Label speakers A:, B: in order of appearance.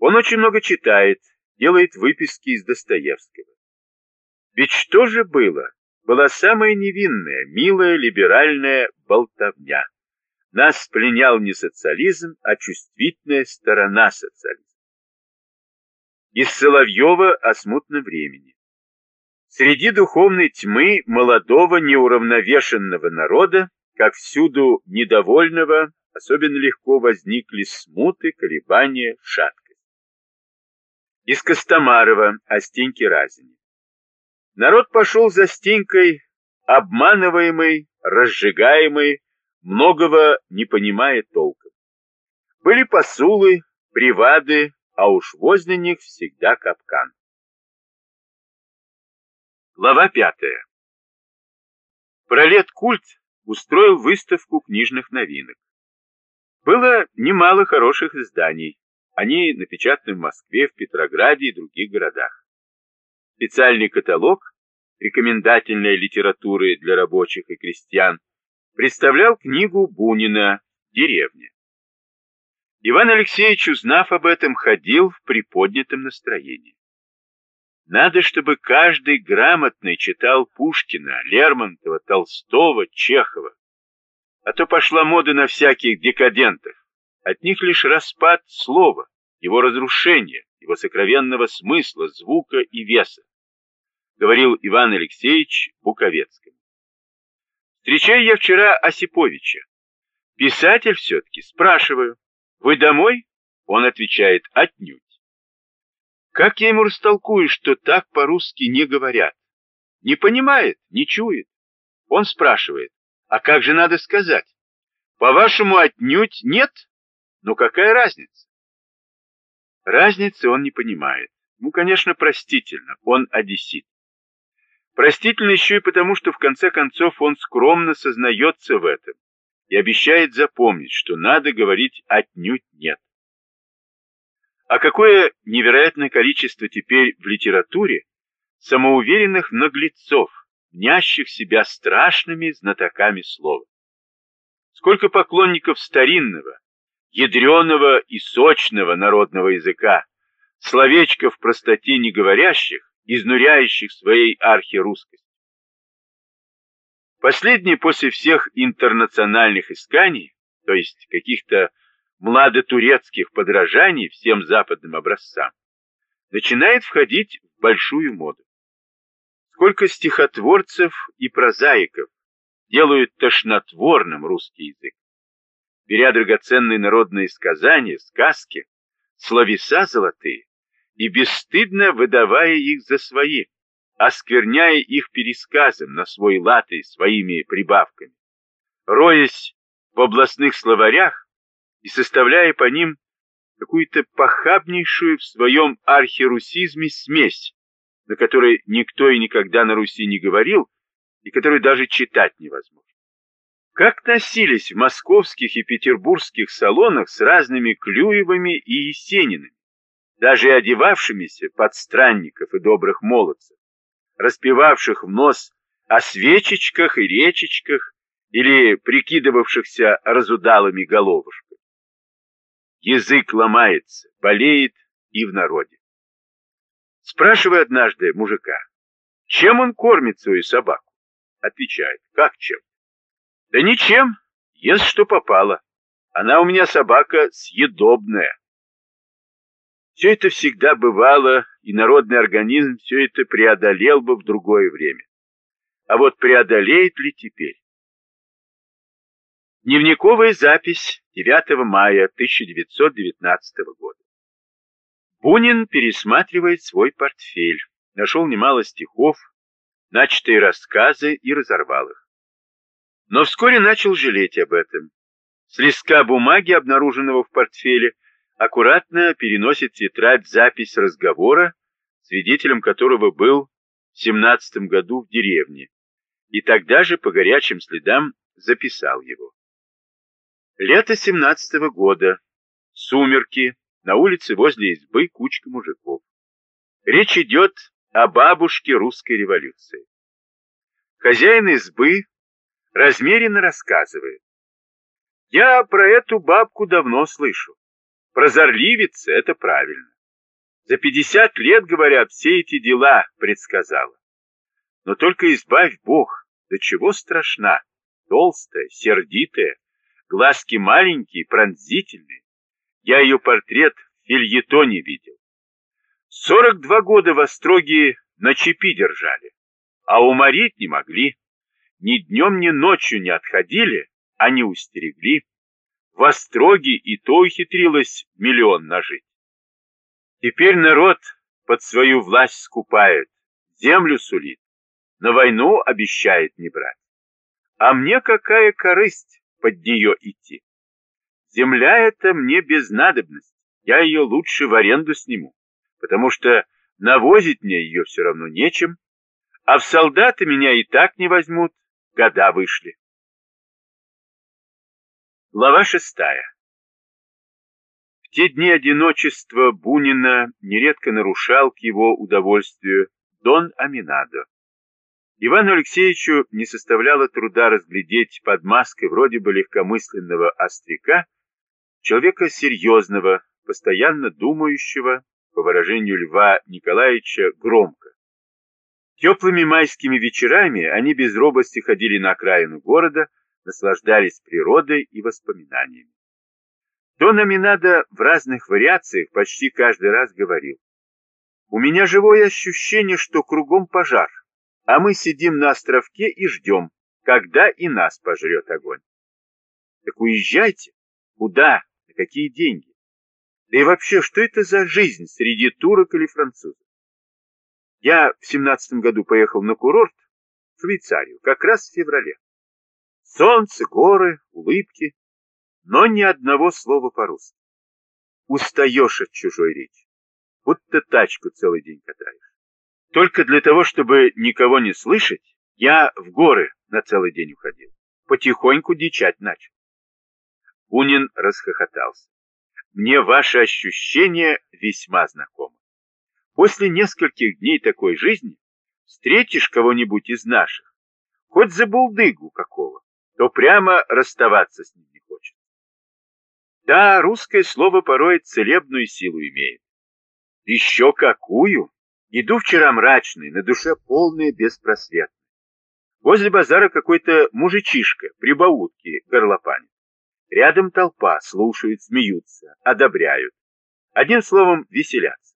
A: Он очень много читает, делает выписки из Достоевского. Ведь что же было? Была самая невинная, милая либеральная болтовня. Нас пленял не социализм, а чувствительная сторона социализма. Из Соловьева о смутном времени. Среди духовной тьмы молодого неуравновешенного народа, как всюду недовольного, особенно легко возникли смуты, колебания, шаткость. Из Костомарова о Стеньке Разине. Народ пошел за Стенькой, обманываемый, разжигаемый, многого не понимая толком. Были посулы, привады, а уж возле них всегда капкан. Глава пятая. Пролет культ устроил выставку книжных новинок. Было немало хороших изданий. Они напечатаны в Москве, в Петрограде и других городах. Специальный каталог рекомендательной литературы для рабочих и крестьян представлял книгу Бунина «Деревня». Иван Алексеевич, узнав об этом, ходил в приподнятом настроении. Надо, чтобы каждый грамотный читал Пушкина, Лермонтова, Толстого, Чехова. А то пошла мода на всяких декадентов. От них лишь распад слова, его разрушение, его сокровенного смысла, звука и веса, говорил Иван Алексеевич Буковецкому. Встречаю я вчера Осиповича. Писатель все-таки, спрашиваю, вы домой? Он отвечает, отнюдь. Как я ему растолкую, что так по-русски не говорят? Не понимает, не чует. Он спрашивает, а как же надо сказать? По-вашему, отнюдь нет? Ну какая разница? Разницы он не понимает. Ну, конечно, простительно, он одессит. Простительно еще и потому, что в конце концов он скромно сознается в этом и обещает запомнить, что надо говорить отнюдь нет. А какое невероятное количество теперь в литературе самоуверенных наглецов, нящих себя страшными знатоками слова. Сколько поклонников старинного, ядреного и сочного народного языка, словечков простоте не говорящих, изнуряющих своей архирусскостью. Последний после всех интернациональных исканий, то есть каких-то младотурецких подражаний всем западным образцам, начинает входить в большую моду. Сколько стихотворцев и прозаиков делают тошнотворным русский язык. Беря драгоценные народные сказания, сказки, словеса золотые, и бесстыдно выдавая их за свои, оскверняя их пересказом на свой лад и своими прибавками, роясь в областных словарях и составляя по ним какую-то похабнейшую в своем архирусизме смесь, на которой никто и никогда на Руси не говорил, и которую даже читать невозможно. Как носились в московских и петербургских салонах с разными Клюевыми и Есенинами, даже одевавшимися под странников и добрых молодцев, распевавших в нос о свечечках и речечках или прикидывавшихся разудалыми головушками. Язык ломается, болеет и в народе. Спрашиваю однажды мужика, чем он кормит свою собаку? Отвечает, как чем? Да ничем, ест что попало. Она у меня собака съедобная. Все это всегда бывало, и народный организм все это преодолел бы в другое время. А вот преодолеет ли теперь? Дневниковая запись 9 мая 1919 года. Бунин пересматривает свой портфель, нашел немало стихов, начатые рассказы и разорвал их. Но вскоре начал жалеть об этом. С листка бумаги, обнаруженного в портфеле, аккуратно переносит тетрадь запись разговора, свидетелем которого был в семнадцатом году в деревне, и тогда же по горячим следам записал его. Лето семнадцатого года. Сумерки. На улице возле избы кучка мужиков. Речь идет о бабушке русской революции. Хозяин избы размеренно рассказывает. Я про эту бабку давно слышу. Прозорливица — это правильно. За пятьдесят лет, говорят, все эти дела предсказала. Но только избавь Бог, до чего страшна, толстая, сердитая, глазки маленькие, пронзительные. Я ее портрет в фильетоне видел. Сорок два года в Остроге на чепи держали, а уморить не могли. Ни днем, ни ночью не отходили, а не устерегли. В Остроге и то ухитрилось миллион нажить. Теперь народ под свою власть скупает, землю сулит, на войну обещает не брать. А мне какая корысть под нее идти? Земля эта мне без надобности, я ее лучше в аренду сниму, потому что навозить мне ее все равно нечем, а в солдаты меня и так не возьмут, года вышли. Глава шестая В те дни одиночества Бунина нередко нарушал к его удовольствию Дон Аминадо. Ивану Алексеевичу не составляло труда разглядеть под маской вроде бы легкомысленного остряка человека серьезного, постоянно думающего, по выражению Льва Николаевича, громко. Теплыми майскими вечерами они без робости ходили на окраину города, наслаждались природой и воспоминаниями. Дон Аминадо в разных вариациях почти каждый раз говорил, «У меня живое ощущение, что кругом пожар а мы сидим на островке и ждем, когда и нас пожрет огонь. Так уезжайте. Куда? На какие деньги? Да и вообще, что это за жизнь среди турок или французов? Я в семнадцатом году поехал на курорт в Швейцарию, как раз в феврале. Солнце, горы, улыбки, но ни одного слова по-русски. Устаешь от чужой речи, будто тачку целый день катаешь. Только для того, чтобы никого не слышать, я в горы на целый день уходил. Потихоньку дичать начал. Бунин расхохотался. Мне ваши ощущения весьма знакомы. После нескольких дней такой жизни встретишь кого-нибудь из наших, хоть за булдыгу какого, то прямо расставаться с ним не хочет. Да, русское слово порой целебную силу имеет. Еще какую! Иду вчера мрачный, на душе полный беспросветный. Возле базара какой-то мужичишка, прибаутки, горлопанит. Рядом толпа, слушают, смеются, одобряют. Одним словом, веселятся.